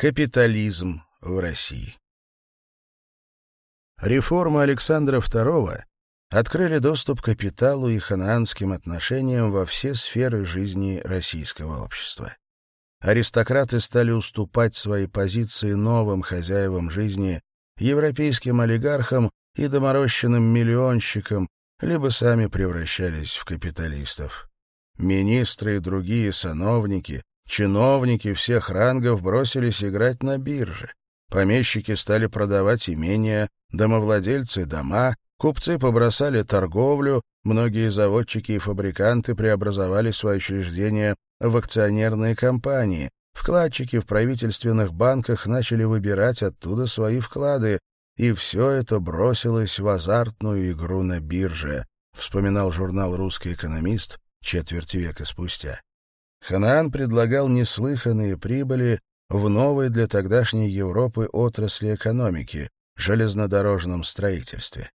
Капитализм в России. Реформы Александра II открыли доступ к капиталу и ханаанским отношениям во все сферы жизни российского общества. Аристократы стали уступать свои позиции новым хозяевам жизни, европейским олигархам и доморощенным миллионщикам, либо сами превращались в капиталистов. Министры и другие сановники Чиновники всех рангов бросились играть на бирже. Помещики стали продавать имения, домовладельцы — дома, купцы побросали торговлю, многие заводчики и фабриканты преобразовали свои учреждения в акционерные компании. Вкладчики в правительственных банках начали выбирать оттуда свои вклады, и все это бросилось в азартную игру на бирже, вспоминал журнал «Русский экономист» четверть века спустя. Ханаан предлагал неслыханные прибыли в новой для тогдашней Европы отрасли экономики — железнодорожном строительстве.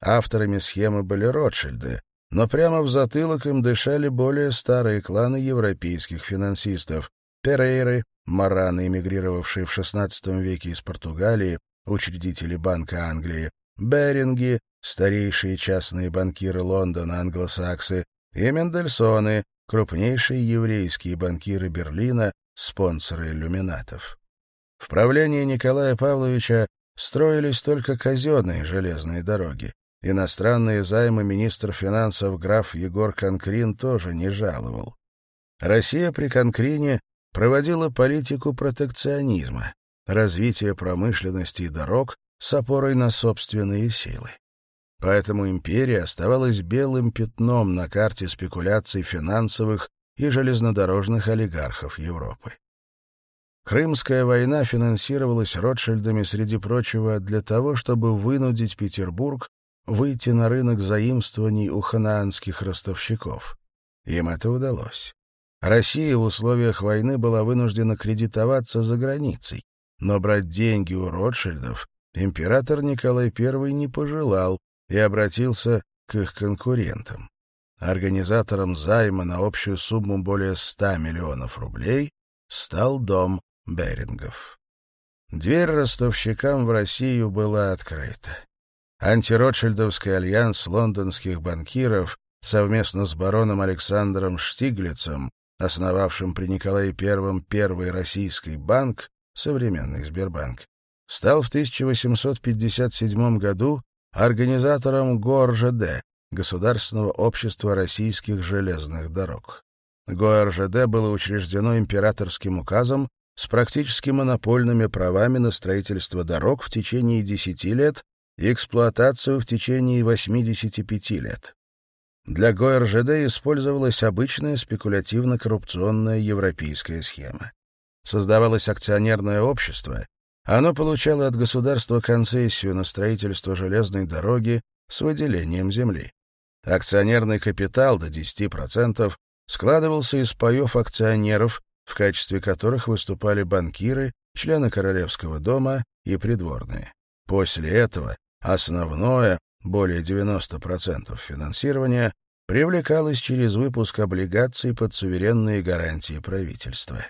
Авторами схемы были Ротшильды, но прямо в затылок им дышали более старые кланы европейских финансистов — Перейры, мараны, эмигрировавшие в XVI веке из Португалии, учредители Банка Англии, Беринги, старейшие частные банкиры Лондона, англосаксы, и Мендельсоны, крупнейшие еврейские банкиры Берлина, спонсоры иллюминатов. В правлении Николая Павловича строились только казенные железные дороги. Иностранные займы министр финансов граф Егор Конкрин тоже не жаловал. Россия при Конкрине проводила политику протекционизма, развитие промышленности и дорог с опорой на собственные силы. Поэтому империя оставалась белым пятном на карте спекуляций финансовых и железнодорожных олигархов Европы. Крымская война финансировалась Ротшильдами, среди прочего, для того, чтобы вынудить Петербург выйти на рынок заимствований у ханаанских ростовщиков. Им это удалось. Россия в условиях войны была вынуждена кредитоваться за границей, но брать деньги у Ротшильдов император Николай I не пожелал, и обратился к их конкурентам, организатором займа на общую сумму более 100 миллионов рублей стал дом Берингов. Дверь ростовщикам в Россию была открыта. Антиротшильдовский альянс лондонских банкиров совместно с бароном Александром Штиглицем, основавшим при Николае I первый российский банк, современный Сбербанк, стал в 1857 году организатором ГОРЖД, Государственного общества российских железных дорог. ГОРЖД было учреждено императорским указом с практически монопольными правами на строительство дорог в течение 10 лет и эксплуатацию в течение 85 лет. Для ГОРЖД использовалась обычная спекулятивно-коррупционная европейская схема. Создавалось акционерное общество, оно получало от государства концессию на строительство железной дороги с выделением земли. Акционерный капитал до 10% складывался из паев акционеров, в качестве которых выступали банкиры, члены Королевского дома и придворные. После этого основное, более 90% финансирования, привлекалось через выпуск облигаций под суверенные гарантии правительства.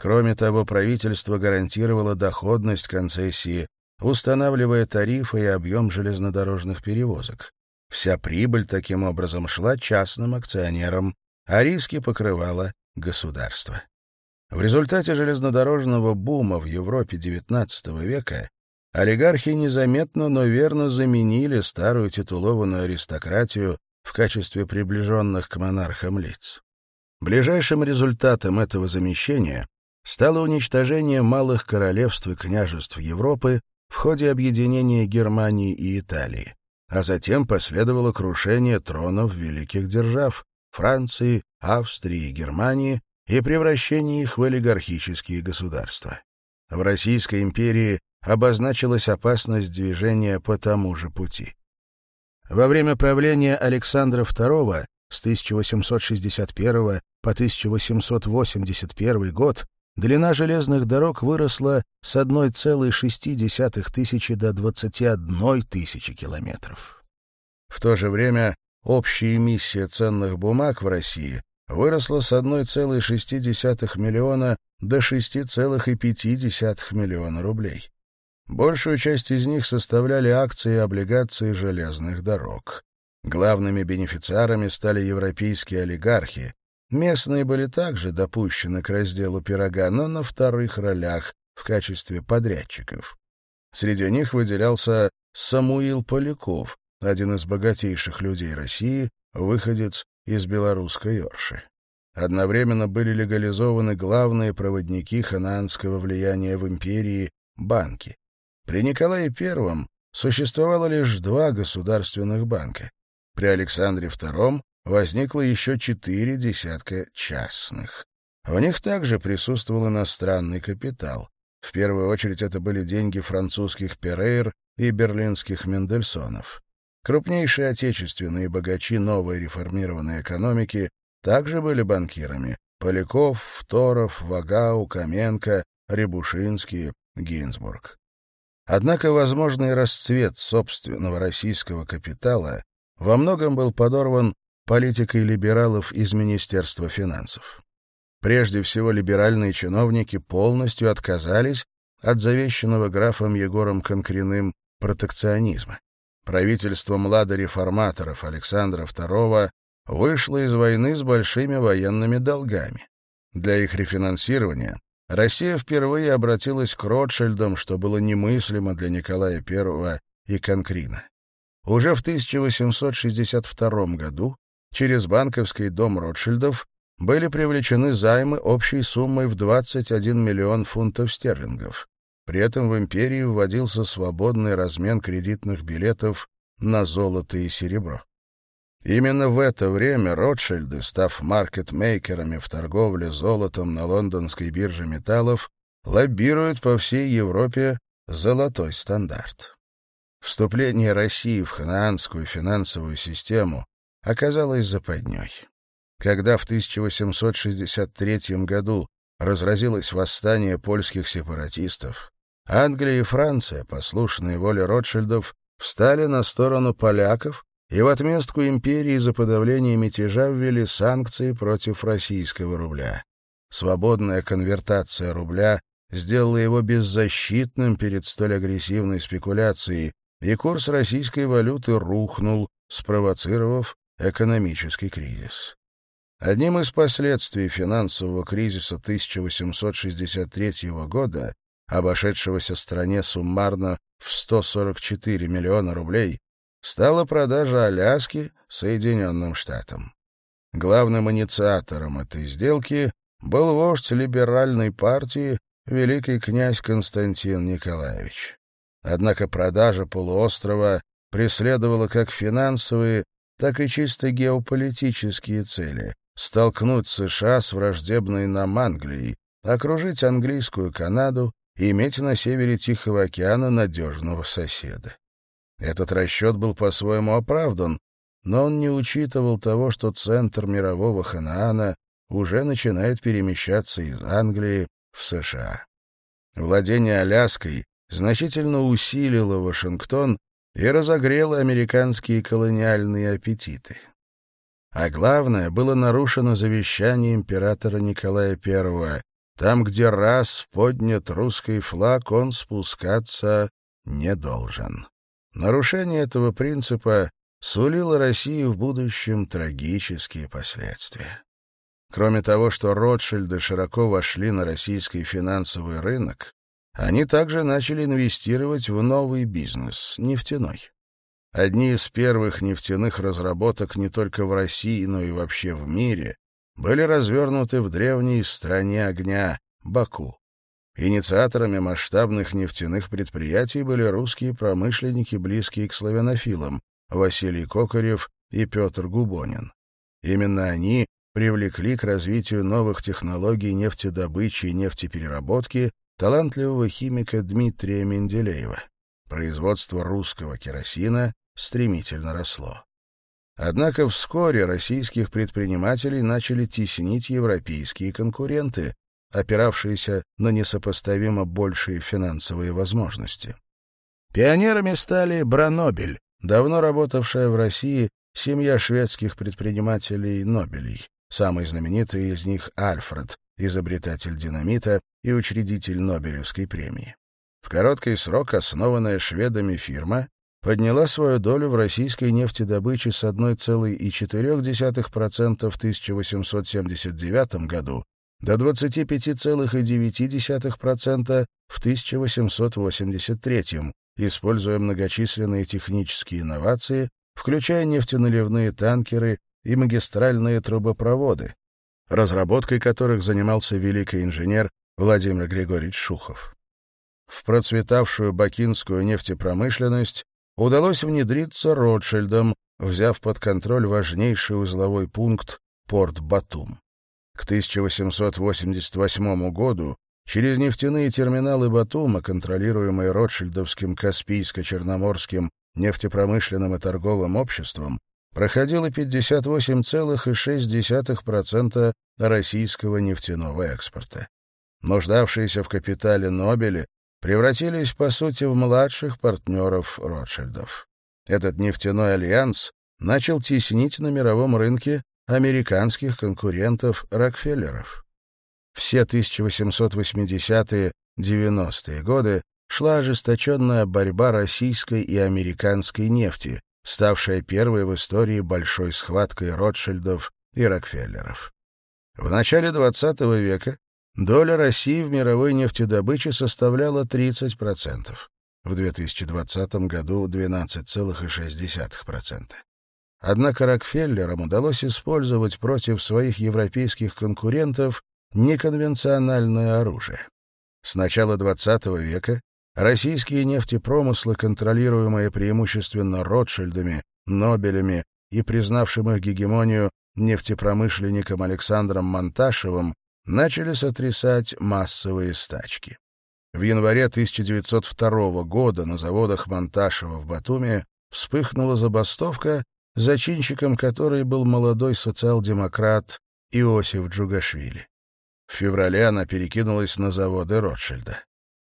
Кроме того, правительство гарантировало доходность концессии, устанавливая тарифы и объем железнодорожных перевозок. Вся прибыль таким образом шла частным акционерам, а риски покрывало государство. В результате железнодорожного бума в Европе XIX века олигархи незаметно, но верно заменили старую титулованную аристократию в качестве приближенных к монархам лиц. Ближайшим результатом этого замещения стало уничтожение малых королевств и княжеств Европы в ходе объединения Германии и Италии, а затем последовало крушение тронов великих держав Франции, Австрии и Германии и превращение их в олигархические государства. В Российской империи обозначилась опасность движения по тому же пути. Во время правления Александра II с 1861 по 1881 год длина железных дорог выросла с 1,6 тысячи до 21 тысячи километров. В то же время общая эмиссия ценных бумаг в России выросла с 1,6 миллиона до 6,5 миллиона рублей. Большую часть из них составляли акции и облигации железных дорог. Главными бенефициарами стали европейские олигархи, Местные были также допущены к разделу пирога, но на вторых ролях в качестве подрядчиков. Среди них выделялся Самуил Поляков, один из богатейших людей России, выходец из белорусской Орши. Одновременно были легализованы главные проводники ханаанского влияния в империи – банки. При Николае I существовало лишь два государственных банка. При Александре II возникло еще четыре десятка частных. В них также присутствовал иностранный капитал. В первую очередь это были деньги французских Перейр и берлинских Мендельсонов. Крупнейшие отечественные богачи новой реформированной экономики также были банкирами — Поляков, Фторов, Вагау, Каменко, Рябушинский, Гинзбург. Однако возможный расцвет собственного российского капитала во многом был подорван политикой либералов из Министерства финансов. Прежде всего, либеральные чиновники полностью отказались от завещанного графом Егором Конкриным протекционизма. Правительство младореформаторов Александра II вышло из войны с большими военными долгами. Для их рефинансирования Россия впервые обратилась к Ротшильдам, что было немыслимо для Николая I и Конкрина. Уже в 1862 году через банковский дом Ротшильдов были привлечены займы общей суммой в 21 миллион фунтов стерлингов. При этом в империи вводился свободный размен кредитных билетов на золото и серебро. Именно в это время Ротшильды, став маркетмейкерами в торговле золотом на лондонской бирже металлов, лоббируют по всей Европе золотой стандарт. Вступление России в ханаанскую финансовую систему оказалась западней. Когда в 1863 году разразилось восстание польских сепаратистов, Англия и Франция, послушные воле Ротшильдов, встали на сторону поляков и в отместку империи за подавление мятежа ввели санкции против российского рубля. Свободная конвертация рубля сделала его беззащитным перед столь агрессивной спекуляцией, и курс российской валюты рухнул, спровоцировав экономический кризис. Одним из последствий финансового кризиса 1863 года, обошедшегося стране суммарно в 144 миллиона рублей, стала продажа Аляски Соединенным Штатам. Главным инициатором этой сделки был вождь либеральной партии великий князь Константин Николаевич. Однако продажа полуострова преследовала как финансовые, так и чисто геополитические цели — столкнуть США с враждебной нам Англией, окружить английскую Канаду и иметь на севере Тихого океана надежного соседа. Этот расчет был по-своему оправдан, но он не учитывал того, что центр мирового Ханаана уже начинает перемещаться из Англии в США. Владение Аляской значительно усилило Вашингтон и разогрело американские колониальные аппетиты. А главное, было нарушено завещание императора Николая I. Там, где раз поднят русский флаг, он спускаться не должен. Нарушение этого принципа сулило России в будущем трагические последствия. Кроме того, что Ротшильды широко вошли на российский финансовый рынок, они также начали инвестировать в новый бизнес — нефтяной. Одни из первых нефтяных разработок не только в России, но и вообще в мире были развернуты в древней стране огня — Баку. Инициаторами масштабных нефтяных предприятий были русские промышленники, близкие к славянофилам, Василий Кокорев и Петр Губонин. Именно они привлекли к развитию новых технологий нефтедобычи и нефтепереработки талантливого химика Дмитрия Менделеева. Производство русского керосина стремительно росло. Однако вскоре российских предпринимателей начали теснить европейские конкуренты, опиравшиеся на несопоставимо большие финансовые возможности. Пионерами стали Бранобель, давно работавшая в России семья шведских предпринимателей Нобелей, самый знаменитый из них Альфред, изобретатель динамита, и учредитель Нобелевской премии. В короткий срок основанная шведами фирма подняла свою долю в российской нефтедобыче с 1,4% в 1879 году до 25,9% в 1883, используя многочисленные технические инновации, включая нефтеналивные танкеры и магистральные трубопроводы, разработкой которых занимался великий инженер Владимир Григорьевич Шухов. В процветавшую бакинскую нефтепромышленность удалось внедриться Ротшильдом, взяв под контроль важнейший узловой пункт порт Батум. К 1888 году через нефтяные терминалы Батума, контролируемые Ротшильдовским Каспийско-Черноморским нефтепромышленным и торговым обществом, проходило 58,6% российского нефтяного экспорта нуждавшиеся в капитале Нобели, превратились, по сути, в младших партнеров Ротшильдов. Этот нефтяной альянс начал теснить на мировом рынке американских конкурентов Рокфеллеров. Все 1880-90-е годы шла ожесточенная борьба российской и американской нефти, ставшая первой в истории большой схваткой Ротшильдов и Рокфеллеров. В начале XX века доля России в мировой нефтедобыче составляла 30%, в 2020 году 12,6%. Однако Рокфеллерам удалось использовать против своих европейских конкурентов неконвенциональное оружие. С начала XX века российские нефтепромыслы, контролируемые преимущественно Ротшильдами, Нобелями и признавшим их гегемонию нефтепромышленником Александром Монташевым, начали сотрясать массовые стачки. В январе 1902 года на заводах Монташева в Батуми вспыхнула забастовка, зачинщиком которой был молодой социал-демократ Иосиф Джугашвили. В феврале она перекинулась на заводы Ротшильда.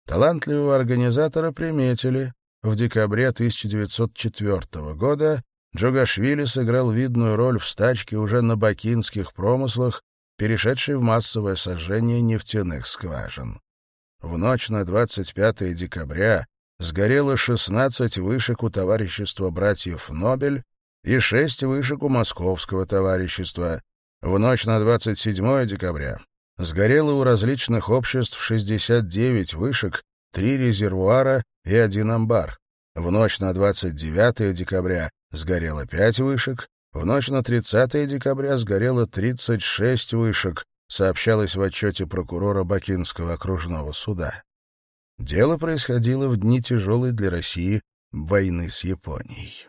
Талантливого организатора приметили. В декабре 1904 года Джугашвили сыграл видную роль в стачке уже на бакинских промыслах перешедший в массовое сожжение нефтяных скважин. В ночь на 25 декабря сгорело 16 вышек у товарищества братьев Нобель и 6 вышек у московского товарищества. В ночь на 27 декабря сгорело у различных обществ 69 вышек, 3 резервуара и 1 амбар. В ночь на 29 декабря сгорело 5 вышек, в ночь на 30 декабря сгорело 36 вышек, сообщалось в отчете прокурора Бакинского окружного суда. Дело происходило в дни тяжелой для России войны с Японией.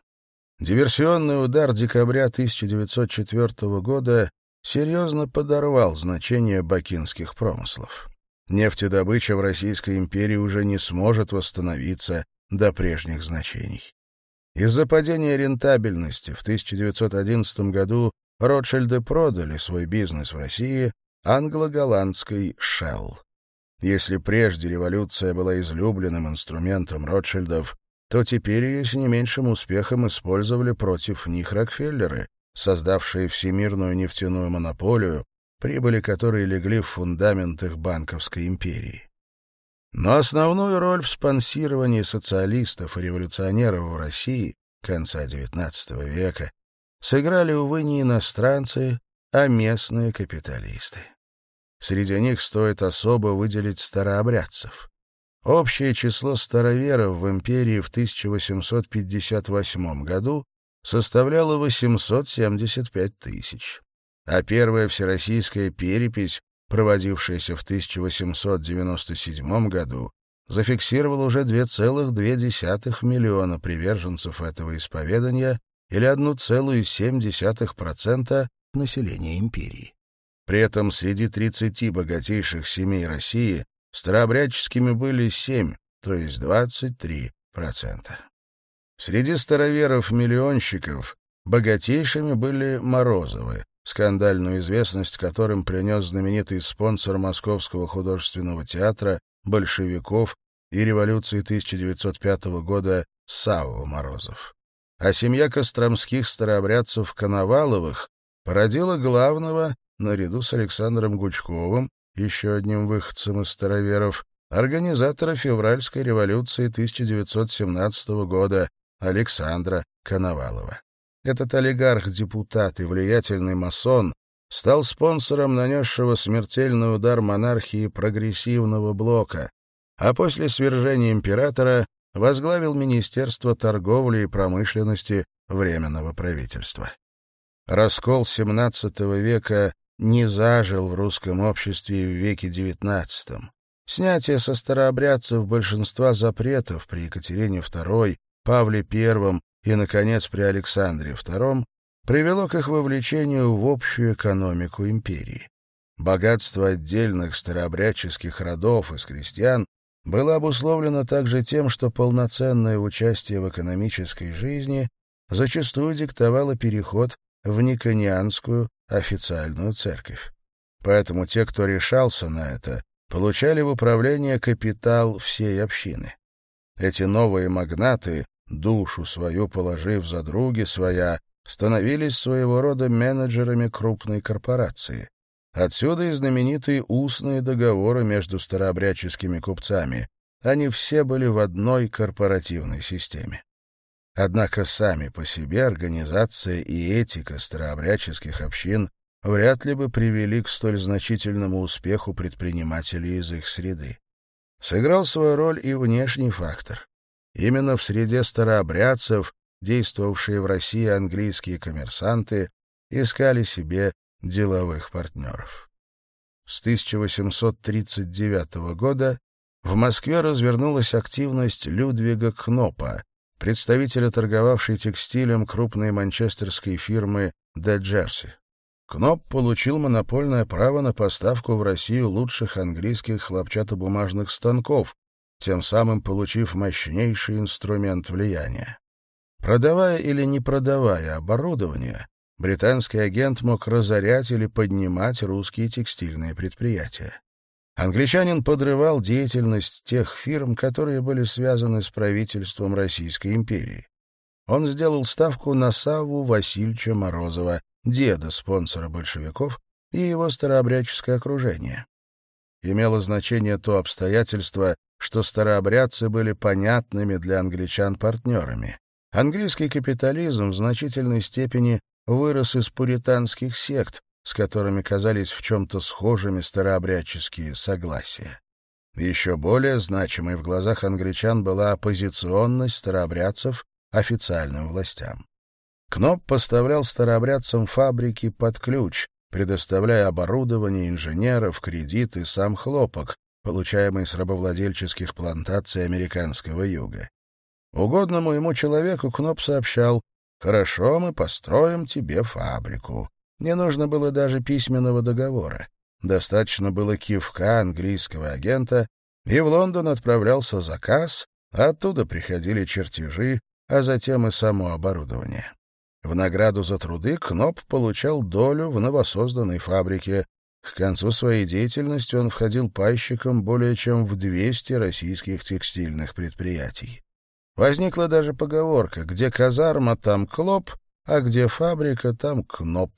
Диверсионный удар декабря 1904 года серьезно подорвал значение бакинских промыслов. Нефтедобыча в Российской империи уже не сможет восстановиться до прежних значений. Из-за падения рентабельности в 1911 году Ротшильды продали свой бизнес в России англо-голландской Шелл. Если прежде революция была излюбленным инструментом Ротшильдов, то теперь ее с не меньшим успехом использовали против них Рокфеллеры, создавшие всемирную нефтяную монополию, прибыли которой легли в фундамент их банковской империи. Но основную роль в спонсировании социалистов и революционеров в России конца XIX века сыграли, увы, не иностранцы, а местные капиталисты. Среди них стоит особо выделить старообрядцев. Общее число староверов в империи в 1858 году составляло 875 тысяч, а первая всероссийская перепись проводившаяся в 1897 году, зафиксировал уже 2,2 миллиона приверженцев этого исповедания или 1,7% населения империи. При этом среди 30 богатейших семей России старообрядческими были 7, то есть 23%. Среди староверов-миллионщиков богатейшими были Морозовы скандальную известность которым принес знаменитый спонсор Московского художественного театра, большевиков и революции 1905 года Савва Морозов. А семья костромских старообрядцев Коноваловых породила главного, наряду с Александром Гучковым, еще одним выходцем из староверов, организатора февральской революции 1917 года Александра Коновалова. Этот олигарх-депутат и влиятельный масон стал спонсором нанесшего смертельный удар монархии прогрессивного блока, а после свержения императора возглавил Министерство торговли и промышленности Временного правительства. Раскол XVII века не зажил в русском обществе в веке XIX. Снятие со старообрядцев большинства запретов при Екатерине II, Павле I и, наконец, при Александре II привело к их вовлечению в общую экономику империи. Богатство отдельных старообрядческих родов из крестьян было обусловлено также тем, что полноценное участие в экономической жизни зачастую диктовало переход в никонианскую официальную церковь. Поэтому те, кто решался на это, получали в управление капитал всей общины. Эти новые магнаты душу свою положив за други своя, становились своего рода менеджерами крупной корпорации. Отсюда и знаменитые устные договоры между старообрядческими купцами. Они все были в одной корпоративной системе. Однако сами по себе организация и этика старообрядческих общин вряд ли бы привели к столь значительному успеху предпринимателей из их среды. Сыграл свою роль и внешний фактор. Именно в среде старообрядцев, действовавшие в России английские коммерсанты, искали себе деловых партнеров. С 1839 года в Москве развернулась активность Людвига Кнопа, представителя торговавшей текстилем крупной манчестерской фирмы «Де Джерси». Кноп получил монопольное право на поставку в Россию лучших английских хлопчатобумажных станков, тем самым получив мощнейший инструмент влияния. Продавая или не продавая оборудование, британский агент мог разорять или поднимать русские текстильные предприятия. Англичанин подрывал деятельность тех фирм, которые были связаны с правительством Российской империи. Он сделал ставку на Саву Васильевича Морозова, деда спонсора большевиков, и его старообрядческое окружение. Имело значение то обстоятельство, что старообрядцы были понятными для англичан партнерами. Английский капитализм в значительной степени вырос из пуританских сект, с которыми казались в чем-то схожими старообрядческие согласия. Еще более значимой в глазах англичан была оппозиционность старообрядцев официальным властям. Кноп поставлял старообрядцам фабрики под ключ, предоставляя оборудование, инженеров, кредиты и сам хлопок, получаемый с рабовладельческих плантаций американского юга. Угодному ему человеку Кноп сообщал «Хорошо, мы построим тебе фабрику». Не нужно было даже письменного договора. Достаточно было кивка английского агента, и в Лондон отправлялся заказ, оттуда приходили чертежи, а затем и само оборудование. В награду за труды Кноп получал долю в новосозданной фабрике, к концу своей деятельности он входил пайщиком более чем в 200 российских текстильных предприятий. Возникла даже поговорка «где казарма, там клоп, а где фабрика, там кноп».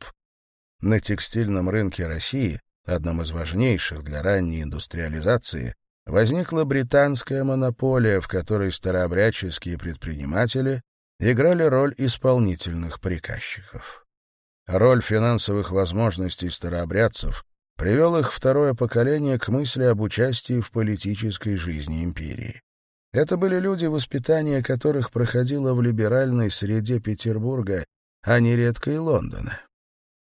На текстильном рынке России, одном из важнейших для ранней индустриализации, возникла британская монополия, в которой старообрядческие предприниматели играли роль исполнительных приказчиков. Роль финансовых возможностей старообрядцев привел их второе поколение к мысли об участии в политической жизни империи. Это были люди, воспитание которых проходило в либеральной среде Петербурга, а не редко и Лондона.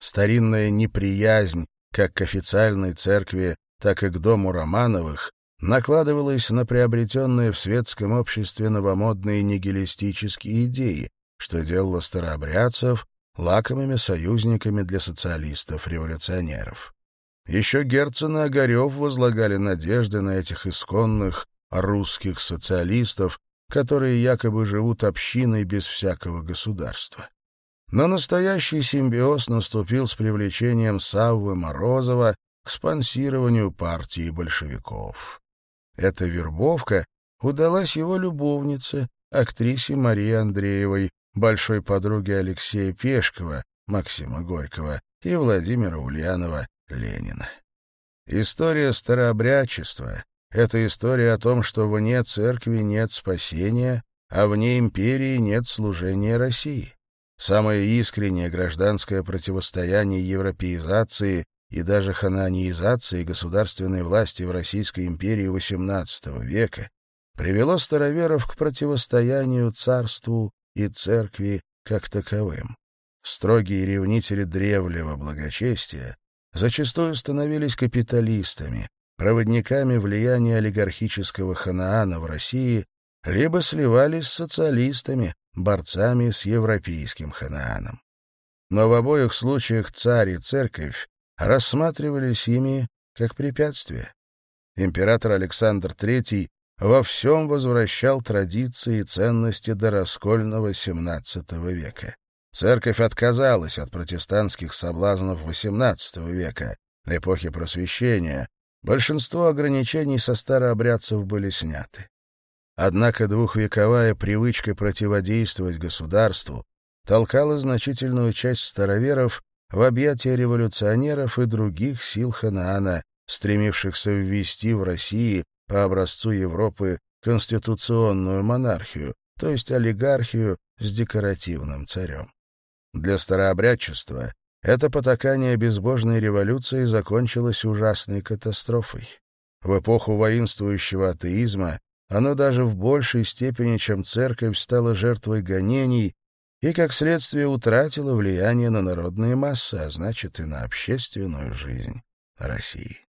Старинная неприязнь как к официальной церкви, так и к дому Романовых накладывалась на приобретенные в светском обществе новомодные нигилистические идеи, что делало старообрядцев лакомыми союзниками для социалистов-революционеров. Еще Герцен и Огарев возлагали надежды на этих исконных русских социалистов, которые якобы живут общиной без всякого государства. Но настоящий симбиоз наступил с привлечением Саввы Морозова к спонсированию партии большевиков. Эта вербовка удалась его любовнице, актрисе Марии Андреевой, большой подруге Алексея Пешкова, Максима Горького и Владимира Ульянова, Ленин. История старообрядчества — это история о том, что вне церкви нет спасения, а вне империи нет служения России. Самое искреннее гражданское противостояние европеизации и даже хананизации государственной власти в Российской империи XVIII века привело староверов к противостоянию царству и церкви как таковым. Строгие ревнители древнего благочестия зачастую становились капиталистами, проводниками влияния олигархического ханаана в России, либо сливались с социалистами, борцами с европейским ханааном. Но в обоих случаях царь и церковь рассматривались ими как препятствие. Император Александр III во всем возвращал традиции и ценности дораскольного XVII века. Церковь отказалась от протестантских соблазнов XVIII века, эпохи Просвещения. Большинство ограничений со старообрядцев были сняты. Однако двухвековая привычка противодействовать государству толкала значительную часть староверов в объятия революционеров и других сил Ханаана, стремившихся ввести в России по образцу Европы конституционную монархию, то есть олигархию с декоративным царем. Для старообрядчества это потакание безбожной революции закончилось ужасной катастрофой. В эпоху воинствующего атеизма оно даже в большей степени, чем церковь, стало жертвой гонений и, как следствие, утратило влияние на народные массы, а значит и на общественную жизнь России.